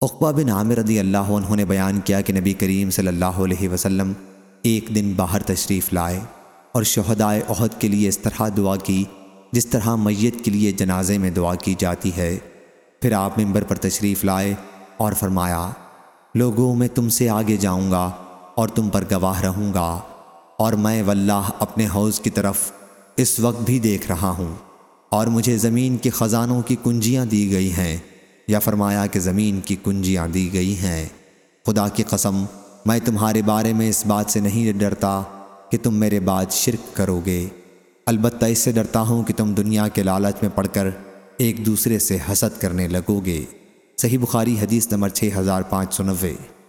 اقبا بن عامر رضی اللہ عنہ نے بیان کیا کہ نبی کریم صلی اللہ علیہ وسلم ایک دن باہر تشریف لائے اور شہدائے عہد کے لیے اس طرح دعا کی جس طرح میت کے لیے جنازے میں دعا کی جاتی ہے۔ پھر آپ ممبر پر تشریف لائے اور فرمایا، لوگوں، میں تم سے آگے جاؤں گا اور تم پر گواہ رہوں گا اور میں واللہ اپنے حوض کی طرف اس وقت بھی دیکھ رہا ہوں اور مجھے زمین کے خزانوں کی کنجیاں دی گئی ہیں۔ یا فرمایا کہ زمین کی کنجیاں دی گئی ہیں۔ خدا کی قسم، میں تمہارے بارے میں اس بات سے نہیں ڈرتا کہ تم میرے بعد شرک کرو گے۔ البتہ اس سے ڈرتا ہوں کہ تم دنیا کے لالچ میں پڑھ کر ایک دوسرے سے حسد کرنے لگو گے۔ صحیح بخاری حدیث نمبر 6590